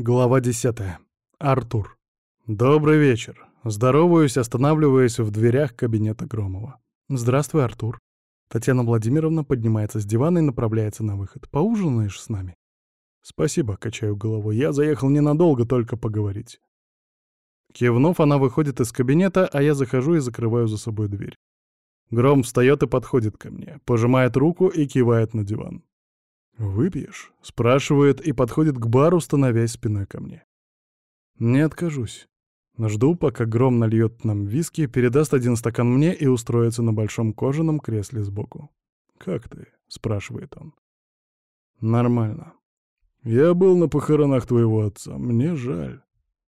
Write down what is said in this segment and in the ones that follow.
Глава 10. Артур. Добрый вечер. Здороваюсь, останавливаясь в дверях кабинета Громова. Здравствуй, Артур. Татьяна Владимировна поднимается с дивана и направляется на выход. Поужинаешь с нами? Спасибо, качаю головой. Я заехал ненадолго, только поговорить. Кивнув, она выходит из кабинета, а я захожу и закрываю за собой дверь. Гром встает и подходит ко мне, пожимает руку и кивает на диван. «Выпьешь?» — спрашивает и подходит к бару, становясь спиной ко мне. «Не откажусь. Жду, пока Гром нальет нам виски, передаст один стакан мне и устроится на большом кожаном кресле сбоку. «Как ты?» — спрашивает он. «Нормально. Я был на похоронах твоего отца. Мне жаль».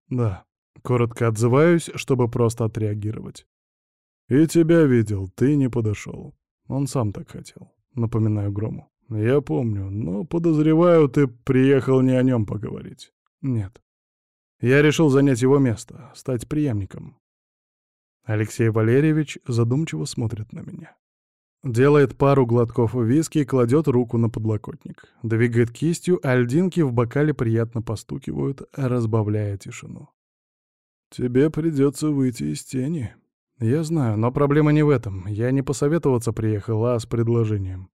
«Да». Коротко отзываюсь, чтобы просто отреагировать. «И тебя видел, ты не подошел. Он сам так хотел», — напоминаю Грому. «Я помню, но, подозреваю, ты приехал не о нем поговорить». «Нет. Я решил занять его место, стать преемником». Алексей Валерьевич задумчиво смотрит на меня. Делает пару глотков виски и кладет руку на подлокотник. Двигает кистью, а льдинки в бокале приятно постукивают, разбавляя тишину. «Тебе придется выйти из тени». «Я знаю, но проблема не в этом. Я не посоветоваться приехал, а с предложением.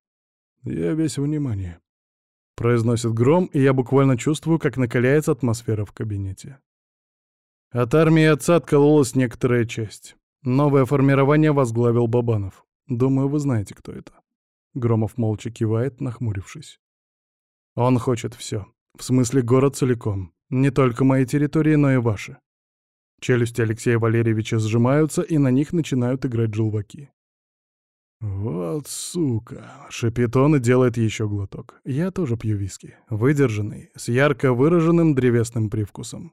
«Я весь внимание», — произносит гром, и я буквально чувствую, как накаляется атмосфера в кабинете. От армии отца откололась некоторая часть. Новое формирование возглавил Бабанов. Думаю, вы знаете, кто это. Громов молча кивает, нахмурившись. Он хочет все. В смысле, город целиком. Не только мои территории, но и ваши. Челюсти Алексея Валерьевича сжимаются, и на них начинают играть желваки. «Вот сука!» — шипит он и делает еще глоток. Я тоже пью виски. Выдержанный, с ярко выраженным древесным привкусом.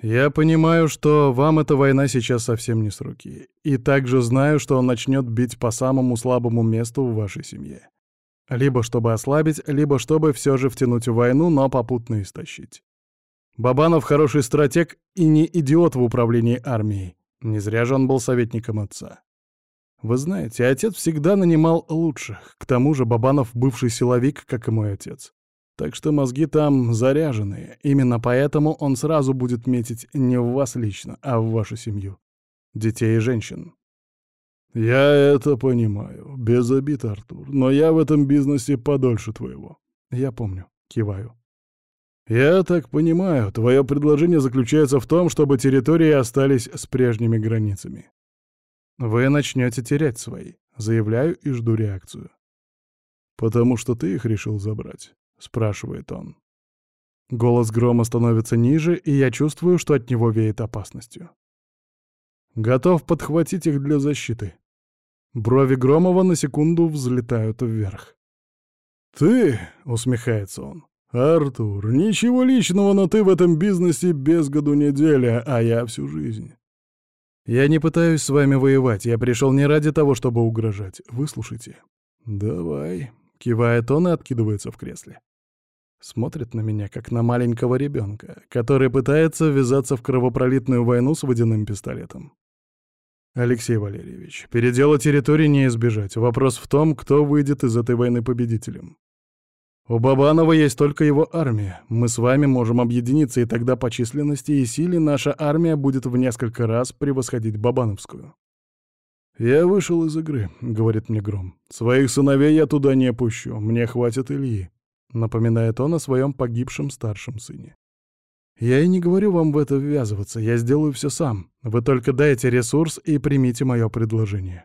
Я понимаю, что вам эта война сейчас совсем не с руки. И также знаю, что он начнет бить по самому слабому месту в вашей семье. Либо чтобы ослабить, либо чтобы все же втянуть в войну, но попутно истощить. Бабанов хороший стратег и не идиот в управлении армией. Не зря же он был советником отца. Вы знаете, отец всегда нанимал лучших. К тому же Бабанов бывший силовик, как и мой отец. Так что мозги там заряженные. Именно поэтому он сразу будет метить не в вас лично, а в вашу семью. Детей и женщин. Я это понимаю. Без обид, Артур. Но я в этом бизнесе подольше твоего. Я помню. Киваю. Я так понимаю, твое предложение заключается в том, чтобы территории остались с прежними границами. Вы начнете терять свои. Заявляю и жду реакцию. «Потому что ты их решил забрать?» — спрашивает он. Голос грома становится ниже, и я чувствую, что от него веет опасностью. Готов подхватить их для защиты. Брови Громова на секунду взлетают вверх. «Ты?» — усмехается он. «Артур, ничего личного, но ты в этом бизнесе без году неделя, а я всю жизнь. «Я не пытаюсь с вами воевать, я пришел не ради того, чтобы угрожать. Выслушайте». «Давай», — кивает он и откидывается в кресле. Смотрит на меня, как на маленького ребенка, который пытается ввязаться в кровопролитную войну с водяным пистолетом. Алексей Валерьевич, передела территории не избежать. Вопрос в том, кто выйдет из этой войны победителем. У Бабанова есть только его армия. Мы с вами можем объединиться, и тогда по численности и силе наша армия будет в несколько раз превосходить Бабановскую. «Я вышел из игры», — говорит мне Гром. «Своих сыновей я туда не опущу, мне хватит Ильи», — напоминает он о своем погибшем старшем сыне. «Я и не говорю вам в это ввязываться, я сделаю все сам. Вы только дайте ресурс и примите мое предложение».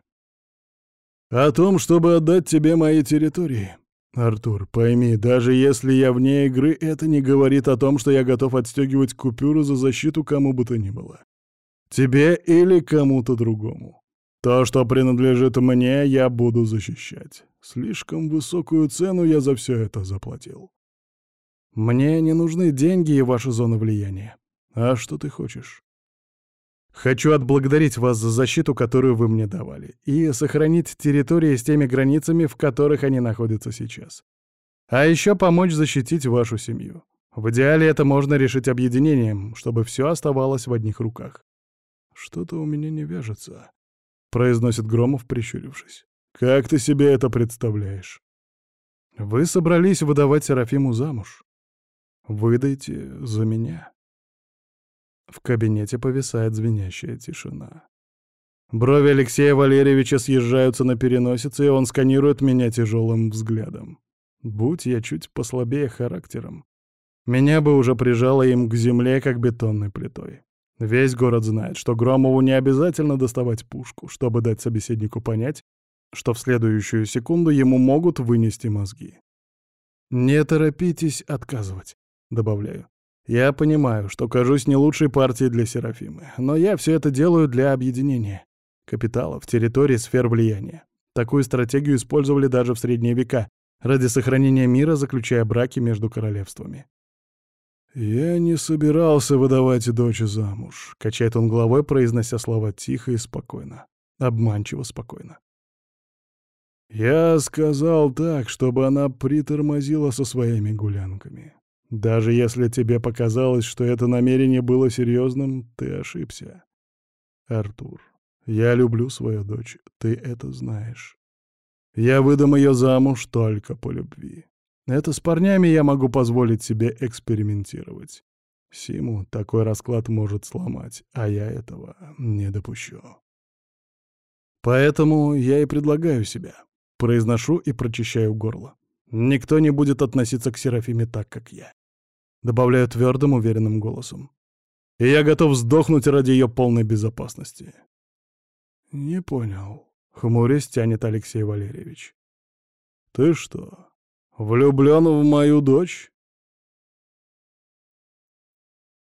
«О том, чтобы отдать тебе мои территории», «Артур, пойми, даже если я вне игры, это не говорит о том, что я готов отстегивать купюру за защиту кому бы то ни было. Тебе или кому-то другому. То, что принадлежит мне, я буду защищать. Слишком высокую цену я за все это заплатил. Мне не нужны деньги и ваша зона влияния. А что ты хочешь? Хочу отблагодарить вас за защиту, которую вы мне давали, и сохранить территории с теми границами, в которых они находятся сейчас. А еще помочь защитить вашу семью. В идеале это можно решить объединением, чтобы все оставалось в одних руках. «Что-то у меня не вяжется», — произносит Громов, прищурившись. «Как ты себе это представляешь?» «Вы собрались выдавать Серафиму замуж. Выдайте за меня. В кабинете повисает звенящая тишина. Брови Алексея Валерьевича съезжаются на переносице, и он сканирует меня тяжелым взглядом. Будь я чуть послабее характером, меня бы уже прижало им к земле, как бетонной плитой. Весь город знает, что Громову не обязательно доставать пушку, чтобы дать собеседнику понять, что в следующую секунду ему могут вынести мозги. «Не торопитесь отказывать», — добавляю. «Я понимаю, что кажусь не лучшей партией для Серафимы, но я все это делаю для объединения капитала в территории сфер влияния. Такую стратегию использовали даже в средние века, ради сохранения мира, заключая браки между королевствами. «Я не собирался выдавать дочь замуж», — качает он головой, произнося слова тихо и спокойно. Обманчиво спокойно. «Я сказал так, чтобы она притормозила со своими гулянками. Даже если тебе показалось, что это намерение было серьезным, ты ошибся. Артур, я люблю свою дочь, ты это знаешь. Я выдам ее замуж только по любви. Это с парнями я могу позволить себе экспериментировать. Симу такой расклад может сломать, а я этого не допущу. Поэтому я и предлагаю себя. Произношу и прочищаю горло. Никто не будет относиться к Серафиме так, как я. Добавляю твердым, уверенным голосом. И я готов сдохнуть ради ее полной безопасности. Не понял. Хмурясь тянет Алексей Валерьевич. Ты что, Влюблен в мою дочь?